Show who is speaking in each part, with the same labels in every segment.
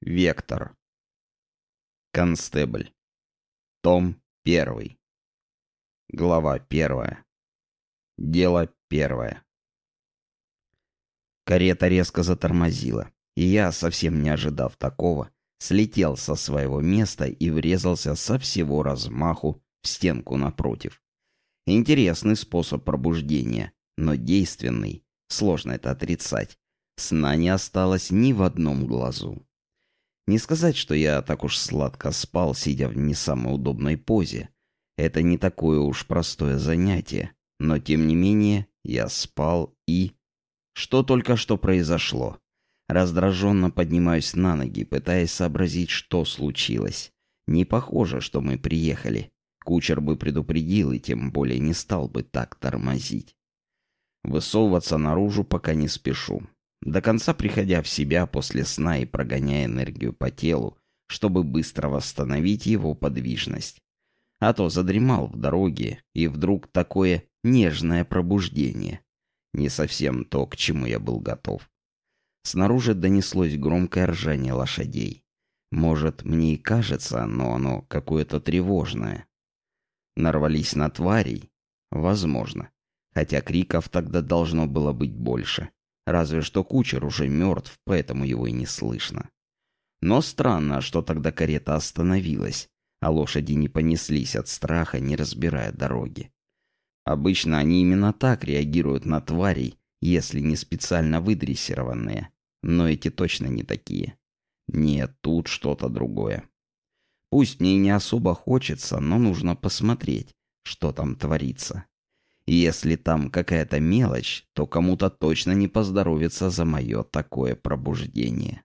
Speaker 1: Вектор. Констебль. Том 1. Глава 1. Дело 1. Карета резко затормозила, и я, совсем не ожидав такого, слетел со своего места и врезался со всего размаху в стенку напротив. Интересный способ пробуждения, но действенный. Сложно это отрицать. Сна не осталось ни в одном глазу. Не сказать, что я так уж сладко спал, сидя в не самой удобной позе. Это не такое уж простое занятие. Но тем не менее, я спал и... Что только что произошло? Раздраженно поднимаюсь на ноги, пытаясь сообразить, что случилось. Не похоже, что мы приехали. Кучер бы предупредил и тем более не стал бы так тормозить. Высовываться наружу пока не спешу до конца приходя в себя после сна и прогоняя энергию по телу, чтобы быстро восстановить его подвижность. А то задремал в дороге, и вдруг такое нежное пробуждение. Не совсем то, к чему я был готов. Снаружи донеслось громкое ржание лошадей. Может, мне и кажется, но оно какое-то тревожное. Нарвались на тварей? Возможно. Хотя криков тогда должно было быть больше. Разве что кучер уже мертв, поэтому его и не слышно. Но странно, что тогда карета остановилась, а лошади не понеслись от страха, не разбирая дороги. Обычно они именно так реагируют на тварей, если не специально выдрессированные. Но эти точно не такие. Нет, тут что-то другое. Пусть мне не особо хочется, но нужно посмотреть, что там творится. Если там какая-то мелочь, то кому-то точно не поздоровится за мое такое пробуждение.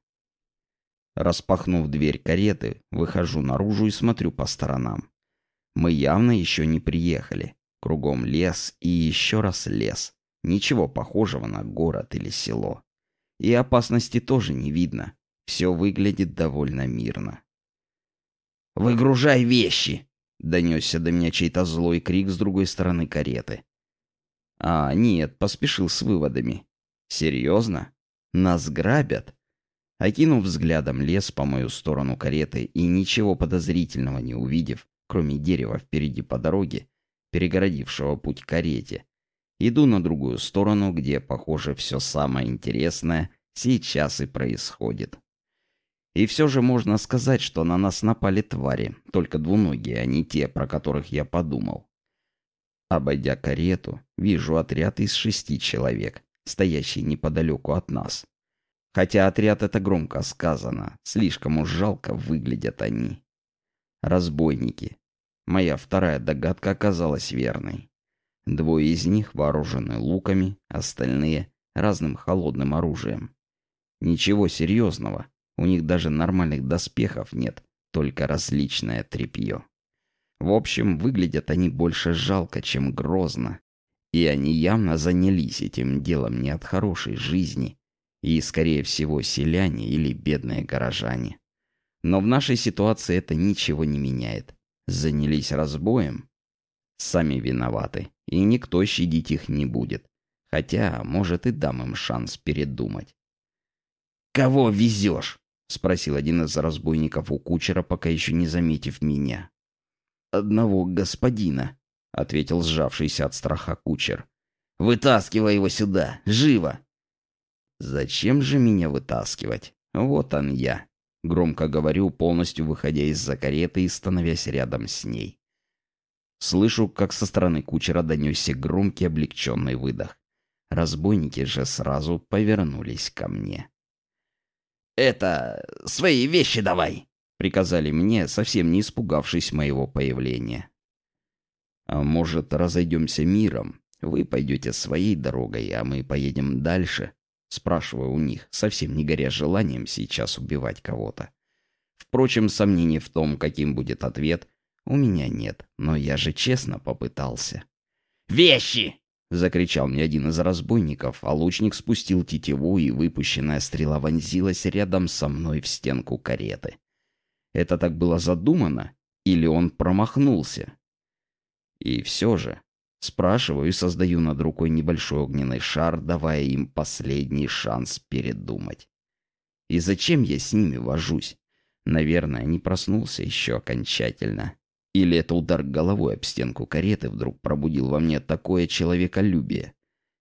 Speaker 1: Распахнув дверь кареты, выхожу наружу и смотрю по сторонам. Мы явно еще не приехали. Кругом лес и еще раз лес. Ничего похожего на город или село. И опасности тоже не видно. Все выглядит довольно мирно. «Выгружай вещи!» — донесся до меня чей-то злой крик с другой стороны кареты. А, нет, поспешил с выводами. Серьезно? Нас грабят? Окинув взглядом лес по мою сторону кареты и ничего подозрительного не увидев, кроме дерева впереди по дороге, перегородившего путь карете, иду на другую сторону, где, похоже, все самое интересное сейчас и происходит. И все же можно сказать, что на нас напали твари, только двуногие, а не те, про которых я подумал. Обойдя карету, вижу отряд из шести человек, стоящий неподалеку от нас. Хотя отряд это громко сказано, слишком уж жалко выглядят они. Разбойники. Моя вторая догадка оказалась верной. Двое из них вооружены луками, остальные — разным холодным оружием. Ничего серьезного, у них даже нормальных доспехов нет, только различное тряпье. В общем, выглядят они больше жалко, чем грозно. И они явно занялись этим делом не от хорошей жизни. И, скорее всего, селяне или бедные горожане. Но в нашей ситуации это ничего не меняет. Занялись разбоем? Сами виноваты. И никто щадить их не будет. Хотя, может, и дам им шанс передумать. «Кого везешь?» — спросил один из разбойников у кучера, пока еще не заметив меня одного господина», — ответил сжавшийся от страха кучер. «Вытаскивай его сюда! Живо!» «Зачем же меня вытаскивать? Вот он я!» Громко говорю, полностью выходя из-за кареты и становясь рядом с ней. Слышу, как со стороны кучера донесся громкий облегченный выдох. Разбойники же сразу повернулись ко мне. «Это... свои вещи давай!» Приказали мне, совсем не испугавшись моего появления. А может, разойдемся миром? Вы пойдете своей дорогой, а мы поедем дальше? Спрашиваю у них, совсем не горя желанием сейчас убивать кого-то. Впрочем, сомнений в том, каким будет ответ, у меня нет, но я же честно попытался. «Вещи!» — закричал мне один из разбойников, а лучник спустил тетиву, и выпущенная стрела вонзилась рядом со мной в стенку кареты. Это так было задумано? Или он промахнулся? И все же, спрашиваю и создаю над рукой небольшой огненный шар, давая им последний шанс передумать. И зачем я с ними вожусь? Наверное, не проснулся еще окончательно. Или это удар головой об стенку кареты вдруг пробудил во мне такое человеколюбие?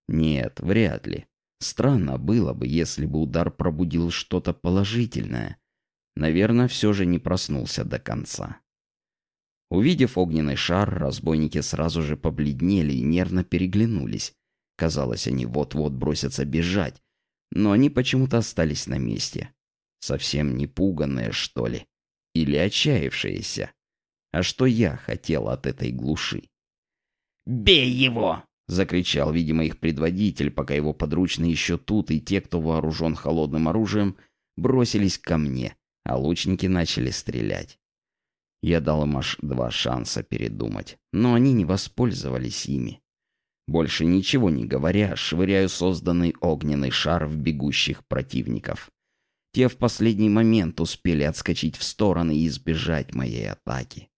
Speaker 1: Нет, вряд ли. Странно было бы, если бы удар пробудил что-то положительное. Наверное, все же не проснулся до конца. Увидев огненный шар, разбойники сразу же побледнели и нервно переглянулись. Казалось, они вот-вот бросятся бежать, но они почему-то остались на месте. Совсем не пуганные, что ли? Или отчаявшиеся? А что я хотел от этой глуши?
Speaker 2: «Бей его!»
Speaker 1: — закричал, видимо, их предводитель, пока его подручные еще тут, и те, кто вооружен холодным оружием, бросились ко мне, а лучники начали стрелять. Я дал им аж два шанса передумать, но они не воспользовались ими. Больше ничего не говоря, швыряю созданный огненный шар в бегущих противников. Те в последний момент успели отскочить в стороны и избежать моей атаки.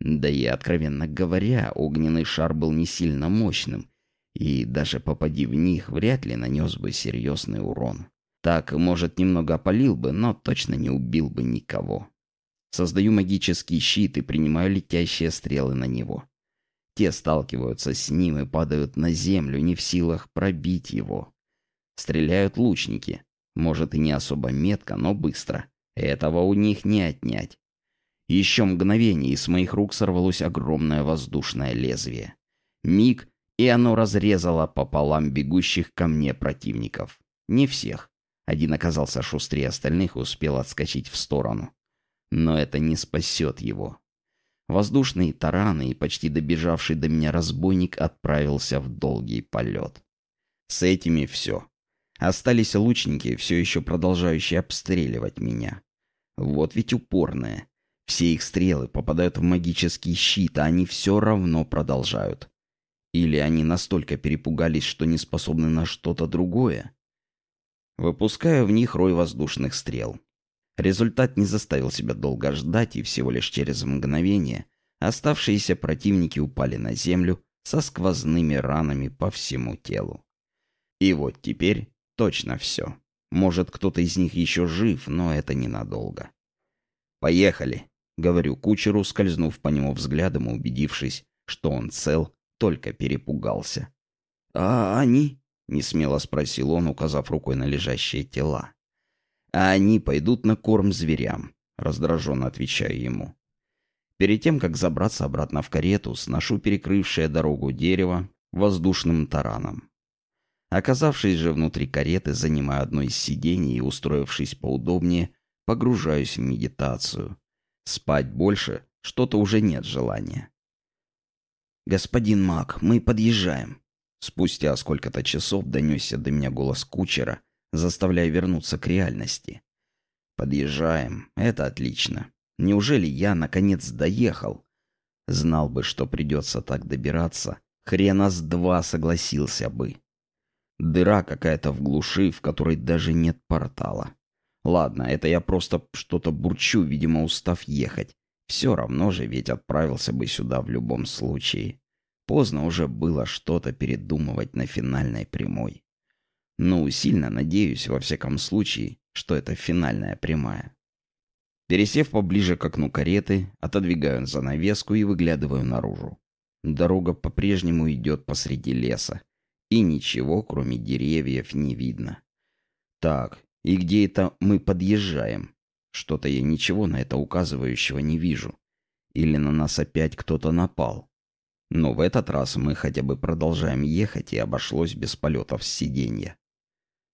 Speaker 1: Да и, откровенно говоря, огненный шар был не сильно мощным, и даже попади в них, вряд ли нанес бы серьезный урон. Так, может, немного опалил бы, но точно не убил бы никого. Создаю магический щит и принимаю летящие стрелы на него. Те сталкиваются с ним и падают на землю, не в силах пробить его. Стреляют лучники. Может и не особо метко, но быстро. Этого у них не отнять. Еще мгновение, и с моих рук сорвалось огромное воздушное лезвие. Миг, и оно разрезало пополам бегущих ко мне противников. Не всех. Один оказался шустрее остальных и успел отскочить в сторону. Но это не спасет его. Воздушные тараны и почти добежавший до меня разбойник отправился в долгий полет. С этими все. Остались лучники, все еще продолжающие обстреливать меня. Вот ведь упорные. Все их стрелы попадают в магический щит, а они все равно продолжают. Или они настолько перепугались, что не способны на что-то другое? Выпускаю в них рой воздушных стрел. Результат не заставил себя долго ждать, и всего лишь через мгновение оставшиеся противники упали на землю со сквозными ранами по всему телу. И вот теперь точно все. Может, кто-то из них еще жив, но это ненадолго. «Поехали», — говорю кучеру, скользнув по нему взглядом и убедившись, что он цел, только перепугался. «А они?» — несмело спросил он, указав рукой на лежащие тела а они пойдут на корм зверям», — раздраженно отвечаю ему. Перед тем, как забраться обратно в карету, сношу перекрывшее дорогу дерево воздушным тараном. Оказавшись же внутри кареты, занимаю одно из сидений и, устроившись поудобнее, погружаюсь в медитацию. Спать больше что-то уже нет желания. «Господин Мак, мы подъезжаем». Спустя сколько-то часов донесся до меня голос кучера, заставляя вернуться к реальности. Подъезжаем. Это отлично. Неужели я, наконец, доехал? Знал бы, что придется так добираться, хрена с два согласился бы. Дыра какая-то в глуши, в которой даже нет портала. Ладно, это я просто что-то бурчу, видимо, устав ехать. Все равно же ведь отправился бы сюда в любом случае. Поздно уже было что-то передумывать на финальной прямой. Ну, сильно надеюсь, во всяком случае, что это финальная прямая. Пересев поближе к окну кареты, отодвигаю занавеску и выглядываю наружу. Дорога по-прежнему идет посреди леса, и ничего, кроме деревьев, не видно. Так, и где это мы подъезжаем? Что-то я ничего на это указывающего не вижу. Или на нас опять кто-то напал. Но в этот раз мы хотя бы продолжаем ехать, и обошлось без полетов с сиденья.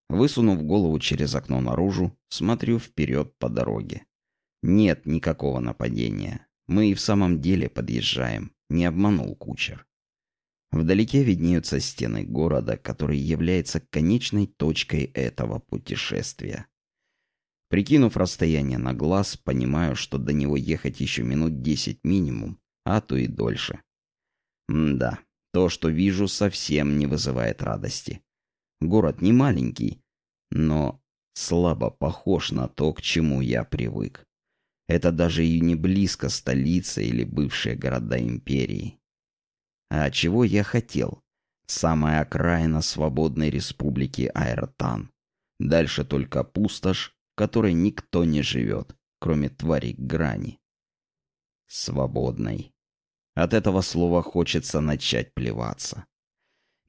Speaker 1: Высунув голову через окно наружу, смотрю вперед по дороге. Нет никакого нападения. Мы и в самом деле подъезжаем. Не обманул кучер. Вдалеке виднеются стены города, который является конечной точкой этого путешествия. Прикинув расстояние на глаз, понимаю, что до него ехать еще минут десять минимум, а то и дольше. М да, то, что вижу, совсем не вызывает радости. Город не маленький, но слабо похож на то, к чему я привык. Это даже и не близко столица или бывшие города империи. А чего я хотел? Самая окраина свободной республики Аэртан. Дальше только пустошь, в которой никто не живет, кроме тварей грани. Свободной. От этого слова хочется начать плеваться.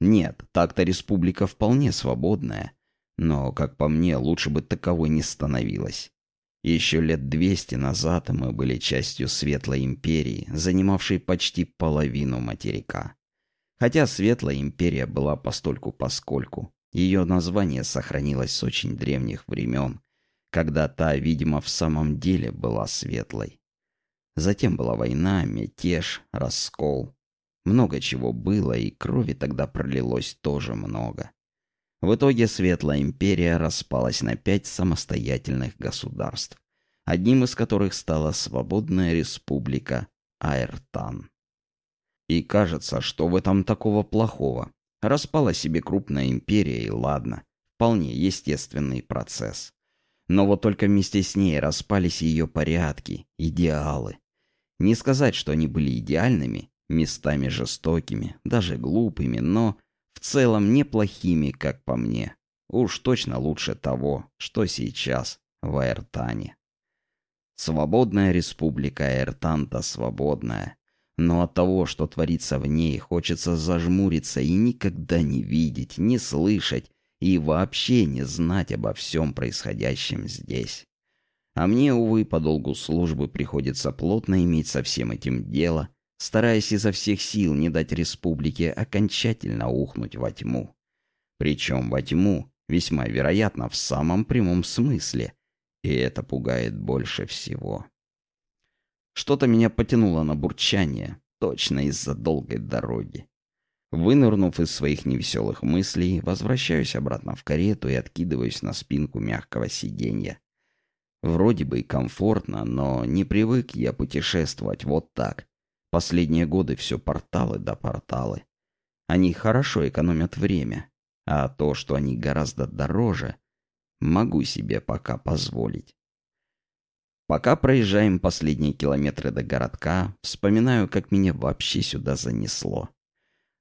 Speaker 1: Нет, так-то республика вполне свободная, но, как по мне, лучше бы таковой не становилась. Еще лет двести назад мы были частью Светлой Империи, занимавшей почти половину материка. Хотя Светлая Империя была постольку-поскольку. Ее название сохранилось с очень древних времен, когда та, видимо, в самом деле была светлой. Затем была война, мятеж, раскол. Много чего было, и крови тогда пролилось тоже много. В итоге Светлая Империя распалась на пять самостоятельных государств, одним из которых стала Свободная Республика Аэртан. И кажется, что в этом такого плохого. Распала себе крупная империя, и ладно, вполне естественный процесс. Но вот только вместе с ней распались ее порядки, идеалы. Не сказать, что они были идеальными, местами жестокими, даже глупыми, но в целом неплохими, как по мне. Уж точно лучше того, что сейчас в Аэртане. Свободная республика Аэртанта свободная. Но от того, что творится в ней, хочется зажмуриться и никогда не видеть, не слышать и вообще не знать обо всем происходящем здесь. А мне, увы, по долгу службы приходится плотно иметь со всем этим дело, стараясь изо всех сил не дать республике окончательно ухнуть во тьму. Причем во тьму, весьма вероятно, в самом прямом смысле, и это пугает больше всего. Что-то меня потянуло на бурчание, точно из-за долгой дороги. Вынырнув из своих невеселых мыслей, возвращаюсь обратно в карету и откидываюсь на спинку мягкого сиденья. Вроде бы и комфортно, но не привык я путешествовать вот так. Последние годы все порталы да порталы. Они хорошо экономят время, а то, что они гораздо дороже, могу себе пока позволить. Пока проезжаем последние километры до городка, вспоминаю, как меня вообще сюда занесло.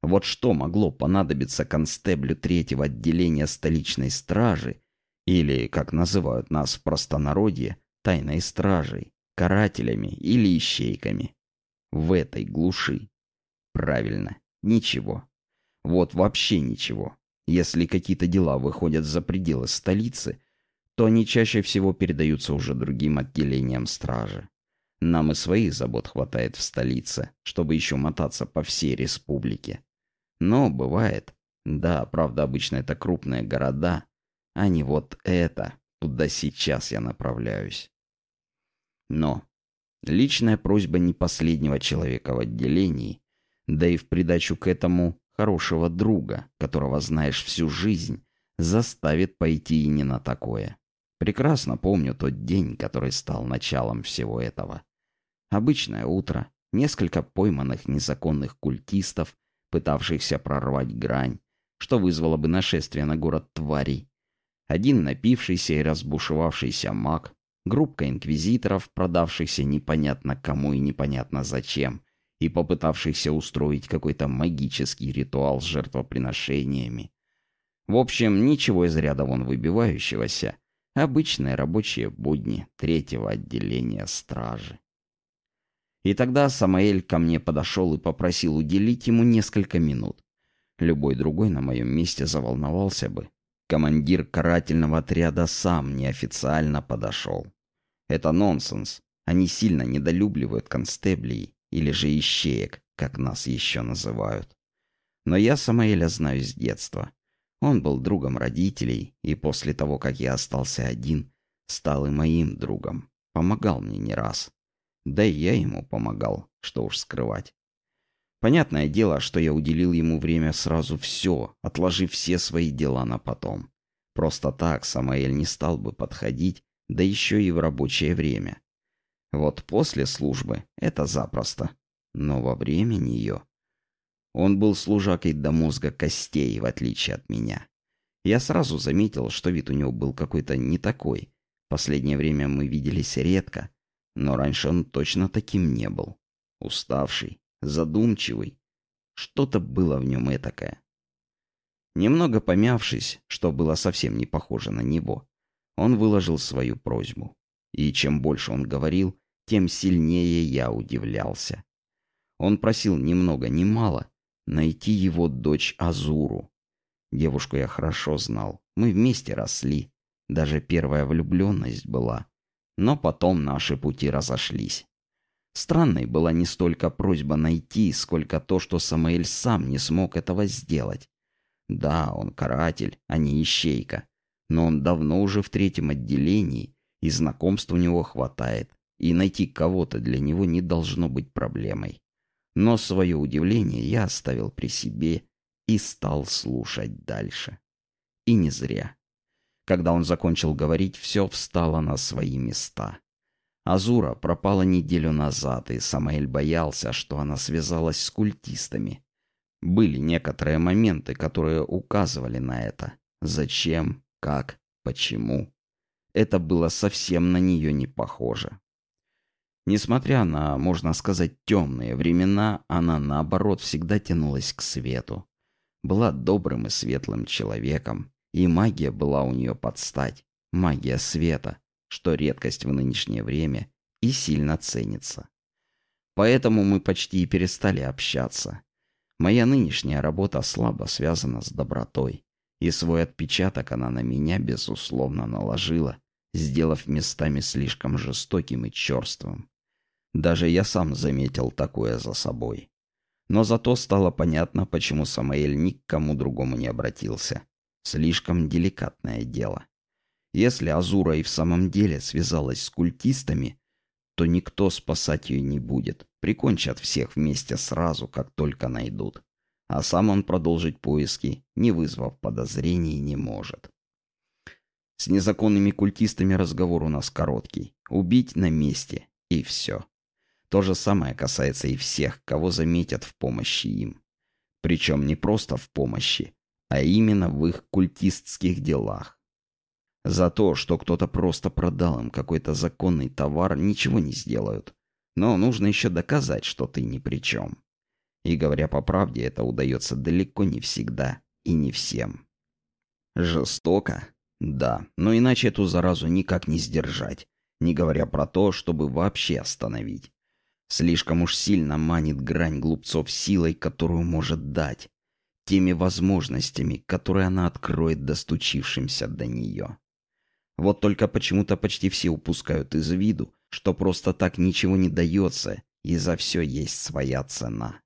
Speaker 1: Вот что могло понадобиться констеблю третьего отделения столичной стражи, или, как называют нас в простонародье, тайной стражей, карателями или ищейками, в этой глуши. Правильно, ничего. Вот вообще ничего. Если какие-то дела выходят за пределы столицы, то они чаще всего передаются уже другим отделениям стражи. Нам и своих забот хватает в столице, чтобы еще мотаться по всей республике. Но бывает. Да, правда, обычно это крупные города, а не вот это, куда сейчас я направляюсь. Но личная просьба не последнего человека в отделении, да и в придачу к этому хорошего друга, которого знаешь всю жизнь, заставит пойти и не на такое. Прекрасно помню тот день, который стал началом всего этого. Обычное утро, несколько пойманных незаконных культистов, пытавшихся прорвать грань, что вызвало бы нашествие на город тварей. Один напившийся и разбушевавшийся маг, группка инквизиторов, продавшихся непонятно кому и непонятно зачем, и попытавшихся устроить какой-то магический ритуал с жертвоприношениями. В общем, ничего из ряда вон выбивающегося, Обычные рабочие будни третьего отделения стражи. И тогда Самаэль ко мне подошел и попросил уделить ему несколько минут. Любой другой на моем месте заволновался бы. Командир карательного отряда сам неофициально подошел. Это нонсенс. Они сильно недолюбливают констеблей или же ищеек, как нас еще называют. Но я Самаэля знаю с детства. Он был другом родителей, и после того, как я остался один, стал и моим другом. Помогал мне не раз. Да и я ему помогал, что уж скрывать. Понятное дело, что я уделил ему время сразу все, отложив все свои дела на потом. Просто так Самаэль не стал бы подходить, да еще и в рабочее время. Вот после службы это запросто. Но во время нее он был служакой до мозга костей, в отличие от меня. Я сразу заметил, что вид у него был какой-то не такой. Последнее время мы виделись редко, но раньше он точно таким не был. Уставший, задумчивый. Что-то было в нем этакое. Немного помявшись, что было совсем не похоже на него, он выложил свою просьбу. И чем больше он говорил, тем сильнее я удивлялся. Он просил ни много ни мало найти его дочь Азуру. Девушку я хорошо знал, мы вместе росли, даже первая влюбленность была. Но потом наши пути разошлись. Странной была не столько просьба найти, сколько то, что Самаэль сам не смог этого сделать. Да, он каратель, а не ищейка. Но он давно уже в третьем отделении, и знакомств у него хватает, и найти кого-то для него не должно быть проблемой. Но свое удивление я оставил при себе и стал слушать дальше. И не зря. Когда он закончил говорить, все встало на свои места. Азура пропала неделю назад, и Самаэль боялся, что она связалась с культистами. Были некоторые моменты, которые указывали на это. Зачем, как, почему. Это было совсем на нее не похоже. Несмотря на, можно сказать, темные времена, она, наоборот, всегда тянулась к свету. Была добрым и светлым человеком, и магия была у нее под стать. Магия света, что редкость в нынешнее время и сильно ценится. Поэтому мы почти и перестали общаться. Моя нынешняя работа слабо связана с добротой, и свой отпечаток она на меня, безусловно, наложила, сделав местами слишком жестоким и черствым. Даже я сам заметил такое за собой. Но зато стало понятно, почему Самаэль ни к кому другому не обратился. Слишком деликатное дело. Если Азура и в самом деле связалась с культистами, то никто спасать ее не будет. Прикончат всех вместе сразу, как только найдут. А сам он продолжить поиски, не вызвав подозрений, не может. С незаконными культистами разговор у нас короткий. Убить на месте. И все. То же самое касается и всех, кого заметят в помощи им. Причем не просто в помощи, а именно в их культистских делах. За то, что кто-то просто продал им какой-то законный товар, ничего не сделают. Но нужно еще доказать, что ты ни при чем. И говоря по правде, это удается далеко не всегда и не всем. Жестоко? Да, но иначе эту заразу никак не сдержать, не говоря про то, чтобы вообще остановить. Слишком уж сильно манит грань глупцов силой, которую может дать, теми возможностями, которые она откроет достучившимся до нее. Вот только почему-то почти все упускают из виду, что просто так ничего не дается, и за все есть своя цена.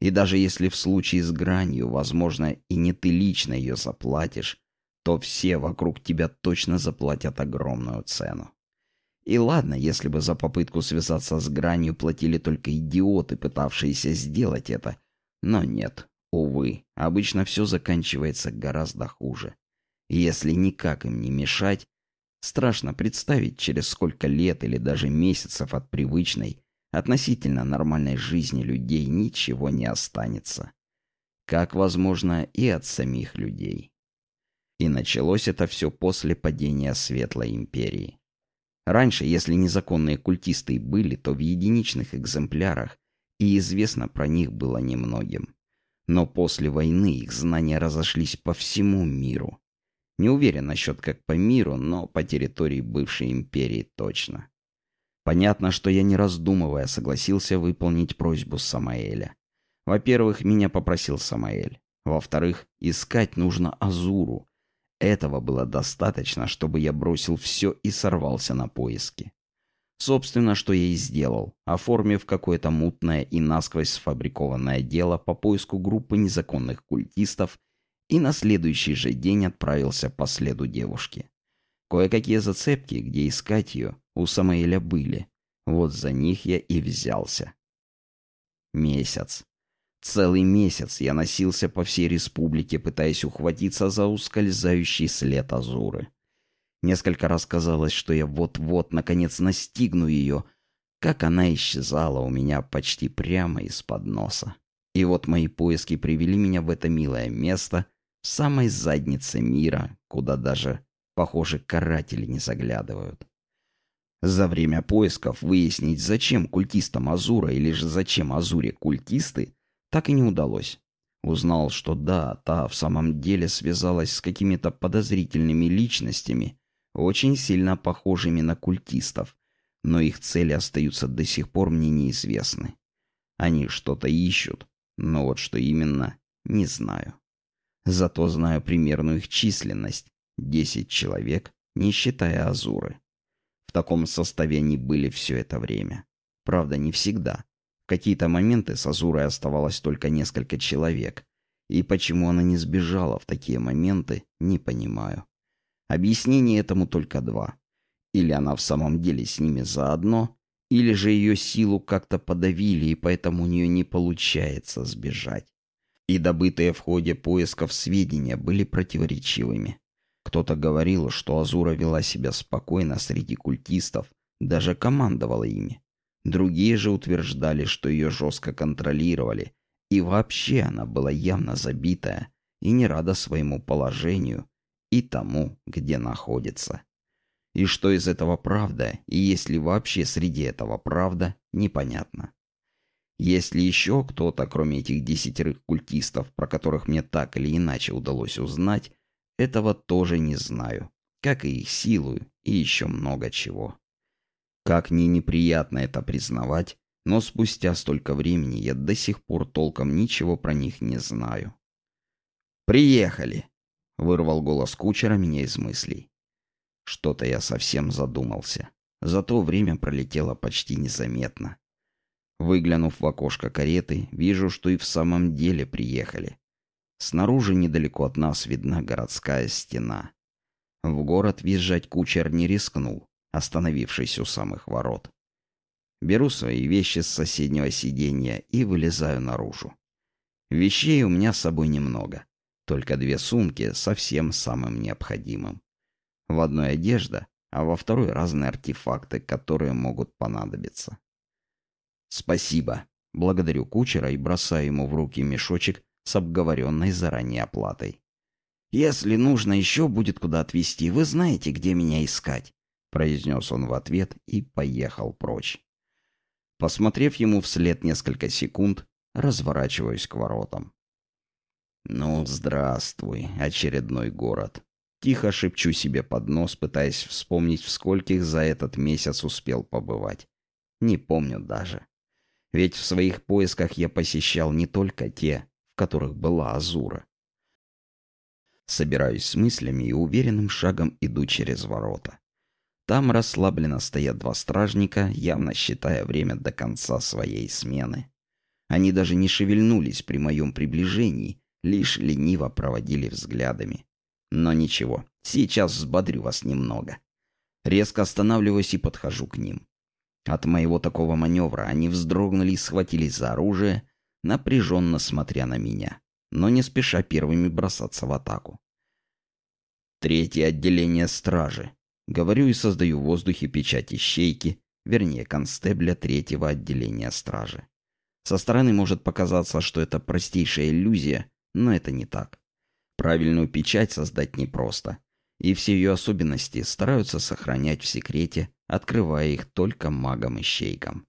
Speaker 1: И даже если в случае с гранью, возможно, и не ты лично ее заплатишь, то все вокруг тебя точно заплатят огромную цену. И ладно, если бы за попытку связаться с гранью платили только идиоты, пытавшиеся сделать это. Но нет, увы, обычно все заканчивается гораздо хуже. И если никак им не мешать, страшно представить, через сколько лет или даже месяцев от привычной, относительно нормальной жизни людей ничего не останется. Как, возможно, и от самих людей. И началось это все после падения Светлой Империи. Раньше, если незаконные культисты и были, то в единичных экземплярах, и известно про них было немногим. Но после войны их знания разошлись по всему миру. Не уверен насчет как по миру, но по территории бывшей империи точно. Понятно, что я не раздумывая согласился выполнить просьбу Самаэля. Во-первых, меня попросил Самаэль. Во-вторых, искать нужно Азуру, этого было достаточно, чтобы я бросил все и сорвался на поиски. Собственно, что я и сделал, оформив какое-то мутное и насквозь сфабрикованное дело по поиску группы незаконных культистов и на следующий же день отправился по следу девушки. Кое-какие зацепки, где искать ее, у Самаэля были. Вот за них я и взялся. Месяц. Целый месяц я носился по всей республике, пытаясь ухватиться за ускользающий след Азуры. Несколько раз казалось, что я вот-вот наконец настигну ее, как она исчезала у меня почти прямо из-под носа. И вот мои поиски привели меня в это милое место, в самой заднице мира, куда даже, похоже, каратели не заглядывают. За время поисков выяснить, зачем культистам Азура или же зачем Азуре культисты, так и не удалось. Узнал, что да, та в самом деле связалась с какими-то подозрительными личностями, очень сильно похожими на культистов, но их цели остаются до сих пор мне неизвестны. Они что-то ищут, но вот что именно, не знаю. Зато знаю примерную их численность — десять человек, не считая Азуры. В таком составе они были все это время. Правда, не всегда. В какие-то моменты с Азурой оставалось только несколько человек. И почему она не сбежала в такие моменты, не понимаю. Объяснений этому только два. Или она в самом деле с ними заодно, или же ее силу как-то подавили, и поэтому у нее не получается сбежать. И добытые в ходе поисков сведения были противоречивыми. Кто-то говорил, что Азура вела себя спокойно среди культистов, даже командовала ими. Другие же утверждали, что ее жестко контролировали, и вообще она была явно забитая и не рада своему положению и тому, где находится. И что из этого правда, и есть ли вообще среди этого правда, непонятно. Есть ли еще кто-то, кроме этих десятерых культистов, про которых мне так или иначе удалось узнать, этого тоже не знаю, как и их силу и еще много чего. Как ни неприятно это признавать, но спустя столько времени я до сих пор толком ничего про них не знаю. «Приехали!» — вырвал голос кучера меня из мыслей. Что-то я совсем задумался. Зато время пролетело почти незаметно. Выглянув в окошко кареты, вижу, что и в самом деле приехали. Снаружи недалеко от нас видна городская стена. В город въезжать кучер не рискнул, остановившись у самых ворот. Беру свои вещи с соседнего сиденья и вылезаю наружу. Вещей у меня с собой немного, только две сумки со всем самым необходимым. В одной одежда, а во второй разные артефакты, которые могут понадобиться. Спасибо. Благодарю кучера и бросаю ему в руки мешочек с обговоренной заранее оплатой. «Если нужно еще будет куда отвезти, вы знаете, где меня искать», — произнес он в ответ и поехал прочь. Посмотрев ему вслед несколько секунд, разворачиваюсь к воротам. «Ну, здравствуй, очередной город. Тихо шепчу себе под нос, пытаясь вспомнить, в скольких за этот месяц успел побывать. Не помню даже. Ведь в своих поисках я посещал не только те, в которых была Азура. Собираюсь с мыслями и уверенным шагом иду через ворота. Там расслабленно стоят два стражника, явно считая время до конца своей смены. Они даже не шевельнулись при моем приближении, лишь лениво проводили взглядами. Но ничего, сейчас взбодрю вас немного. Резко останавливаюсь и подхожу к ним. От моего такого маневра они вздрогнули и схватились за оружие, напряженно смотря на меня, но не спеша первыми бросаться в атаку. Третье отделение стражи. Говорю и создаю в воздухе печать ищейки, вернее, констебля третьего отделения стражи. Со стороны может показаться, что это простейшая иллюзия, но это не так. Правильную печать создать непросто, и все ее особенности стараются сохранять в секрете, открывая их только магам-ищейкам.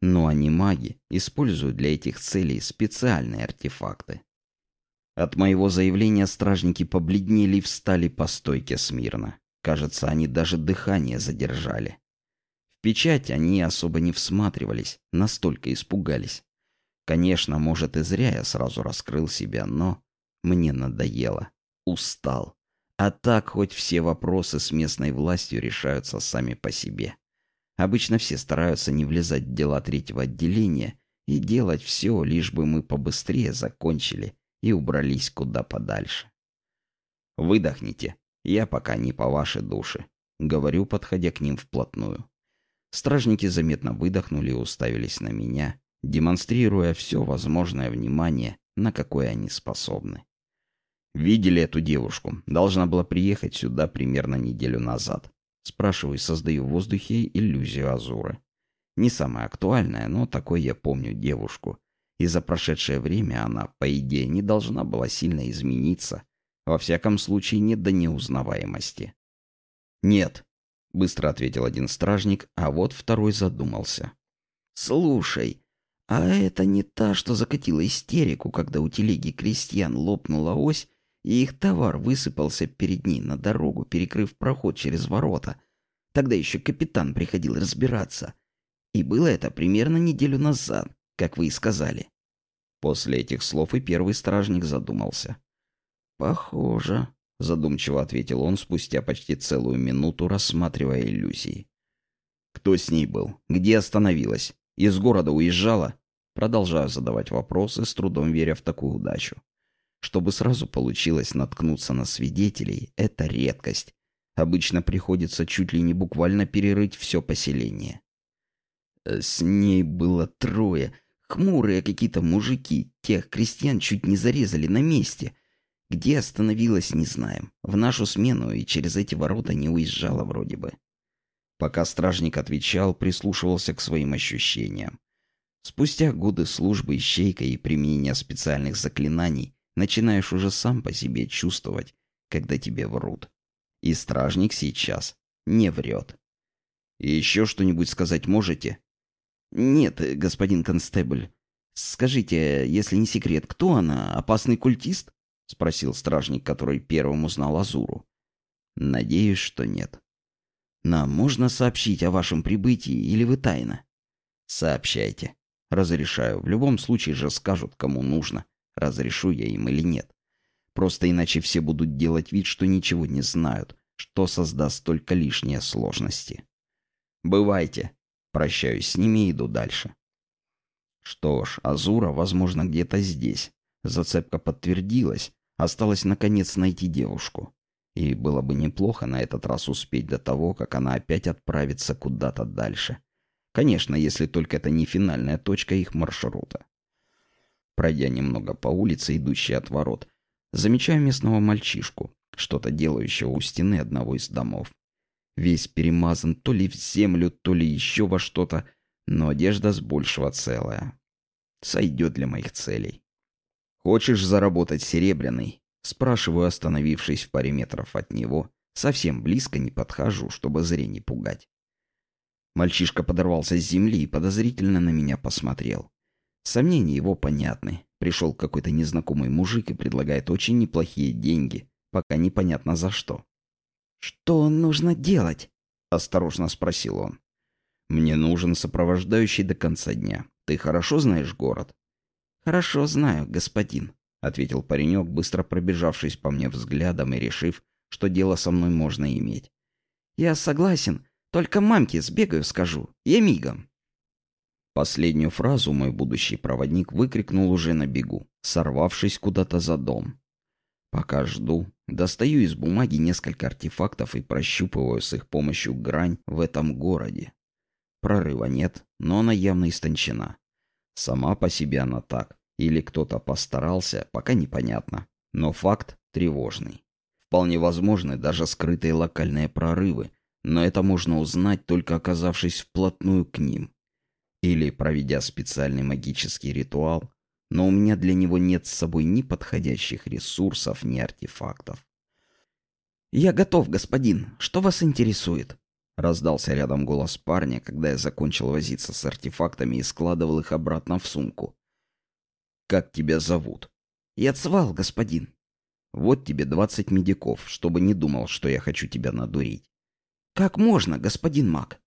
Speaker 1: Но они маги используют для этих целей специальные артефакты. От моего заявления стражники побледнели и встали по стойке смирно. Кажется, они даже дыхание задержали. В печать они особо не всматривались, настолько испугались. Конечно, может, и зря я сразу раскрыл себя, но мне надоело. Устал. А так хоть все вопросы с местной властью решаются сами по себе. Обычно все стараются не влезать в дела третьего отделения и делать все, лишь бы мы побыстрее закончили и убрались куда подальше. «Выдохните. Я пока не по вашей душе», — говорю, подходя к ним вплотную. Стражники заметно выдохнули и уставились на меня, демонстрируя все возможное внимание, на какое они способны. Видели эту девушку? Должна была приехать сюда примерно неделю назад. Спрашиваю создаю в воздухе иллюзию Азуры. Не самая актуальная, но такой я помню девушку. И за прошедшее время она, по идее, не должна была сильно измениться. Во всяком случае, нет до неузнаваемости. «Нет», — быстро ответил один стражник, а вот второй задумался. «Слушай, а это не та, что закатила истерику, когда у телеги крестьян лопнула ось, и их товар высыпался перед ней на дорогу, перекрыв проход через ворота. Тогда еще капитан приходил разбираться. И было это примерно неделю назад, как вы и сказали. После этих слов и первый стражник задумался. «Похоже», — задумчиво ответил он спустя почти целую минуту, рассматривая иллюзии. «Кто с ней был? Где остановилась? Из города уезжала?» Продолжаю задавать вопросы, с трудом веря в такую удачу. Чтобы сразу получилось наткнуться на свидетелей, это редкость. Обычно приходится чуть ли не буквально перерыть все поселение. Э, с ней было трое. Хмурые какие-то мужики. Тех крестьян чуть не зарезали на месте. Где остановилась, не знаем. В нашу смену и через эти ворота не уезжала вроде бы. Пока стражник отвечал, прислушивался к своим ощущениям. Спустя годы службы ищейкой и применения специальных заклинаний начинаешь уже сам по себе чувствовать, когда тебе врут. И стражник сейчас не врет. И еще что-нибудь сказать можете? Нет, господин констебль. Скажите, если не секрет, кто она? Опасный культист? Спросил стражник, который первым узнал Азуру. Надеюсь, что нет. Нам можно сообщить о вашем прибытии или вы тайно? Сообщайте. Разрешаю. В любом случае же скажут, кому нужно, разрешу я им или нет. Просто иначе все будут делать вид, что ничего не знают, что создаст только лишние сложности. Бывайте. Прощаюсь с ними и иду дальше. Что ж, Азура, возможно, где-то здесь. Зацепка подтвердилась. Осталось, наконец, найти девушку. И было бы неплохо на этот раз успеть до того, как она опять отправится куда-то дальше. Конечно, если только это не финальная точка их маршрута. Пройдя немного по улице, идущей от ворот, замечаю местного мальчишку, что-то делающего у стены одного из домов. Весь перемазан то ли в землю, то ли еще во что-то, но одежда с большего целая. Сойдет для моих целей. «Хочешь заработать серебряный?» Спрашиваю, остановившись в паре метров от него. Совсем близко не подхожу, чтобы зрение пугать. Мальчишка подорвался с земли и подозрительно на меня посмотрел. Сомнения его понятны. Пришел какой-то незнакомый мужик и предлагает очень неплохие деньги, пока непонятно за что. «Что нужно делать?» — осторожно спросил он. «Мне нужен сопровождающий до конца дня. Ты хорошо знаешь город?» «Хорошо знаю, господин», — ответил паренек, быстро пробежавшись по мне взглядом и решив, что дело со мной можно иметь. «Я согласен, только мамке сбегаю, скажу. Я мигом». Последнюю фразу мой будущий проводник выкрикнул уже на бегу, сорвавшись куда-то за дом. Пока жду, достаю из бумаги несколько артефактов и прощупываю с их помощью грань в этом городе. Прорыва нет, но она явно истончена. Сама по себе она так, или кто-то постарался, пока непонятно. Но факт тревожный. Вполне возможны даже скрытые локальные прорывы, но это можно узнать, только оказавшись вплотную к ним. Или проведя специальный магический ритуал, но у меня для него нет с собой ни подходящих ресурсов, ни артефактов. «Я готов, господин. Что вас интересует?» Раздался рядом голос парня, когда я закончил возиться с артефактами и складывал их обратно в сумку. «Как тебя зовут?» «Я Цвал, господин». «Вот тебе двадцать медиков, чтобы не думал, что я хочу тебя надурить. «Как можно, господин маг?»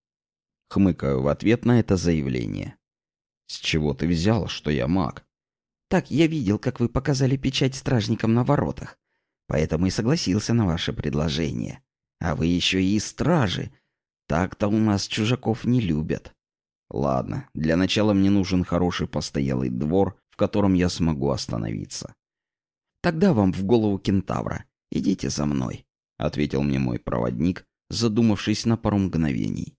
Speaker 1: Хмыкаю в ответ на это заявление. «С чего ты взял, что я маг?» «Так я видел, как вы показали печать стражникам на воротах, поэтому и согласился на ваше предложение. А вы еще и стражи. Так-то у нас чужаков не любят». «Ладно, для начала мне нужен хороший постоялый двор, в котором я смогу остановиться». «Тогда вам в голову кентавра. Идите за мной», — ответил мне мой проводник, задумавшись на пару мгновений.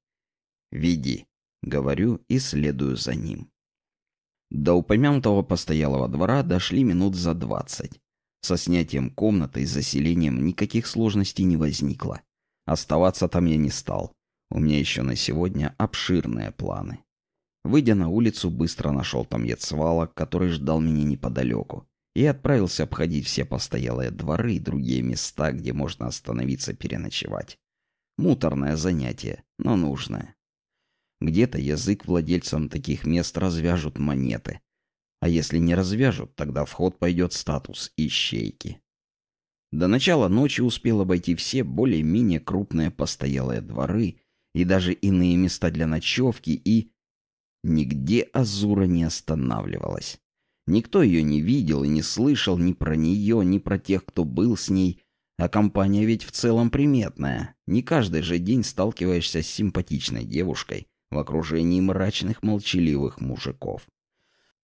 Speaker 1: «Веди», — говорю и следую за ним. До упомянутого постоялого двора дошли минут за двадцать. Со снятием комнаты и заселением никаких сложностей не возникло. Оставаться там я не стал. У меня еще на сегодня обширные планы. Выйдя на улицу, быстро нашел там Яцвала, который ждал меня неподалеку, и отправился обходить все постоялые дворы и другие места, где можно остановиться переночевать. Муторное занятие, но нужное. Где-то язык владельцам таких мест развяжут монеты. А если не развяжут, тогда в ход пойдет статус ищейки. До начала ночи успел обойти все более-менее крупные постоялые дворы и даже иные места для ночевки, и... Нигде Азура не останавливалась. Никто ее не видел и не слышал ни про нее, ни про тех, кто был с ней, а компания ведь в целом приметная. Не каждый же день сталкиваешься с симпатичной девушкой в окружении мрачных молчаливых мужиков.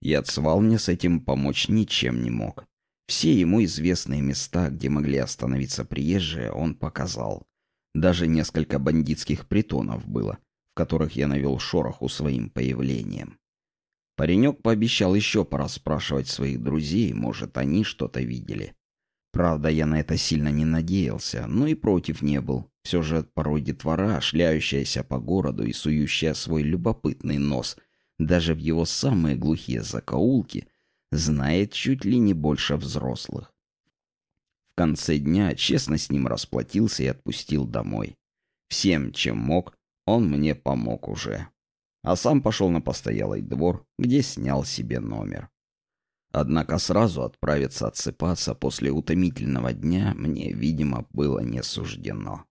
Speaker 1: Яцвал мне с этим помочь ничем не мог. Все ему известные места, где могли остановиться приезжие, он показал. Даже несколько бандитских притонов было, в которых я навел шороху своим появлением. Паренек пообещал еще порасспрашивать своих друзей, может, они что-то видели. Правда, я на это сильно не надеялся, но и против не был. Все же порой детвора, шляющаяся по городу и сующая свой любопытный нос, даже в его самые глухие закоулки, знает чуть ли не больше взрослых. В конце дня честно с ним расплатился и отпустил домой. Всем, чем мог, он мне помог уже. А сам пошел на постоялый двор, где снял себе номер. Однако сразу отправиться отсыпаться после утомительного дня мне, видимо, было не суждено.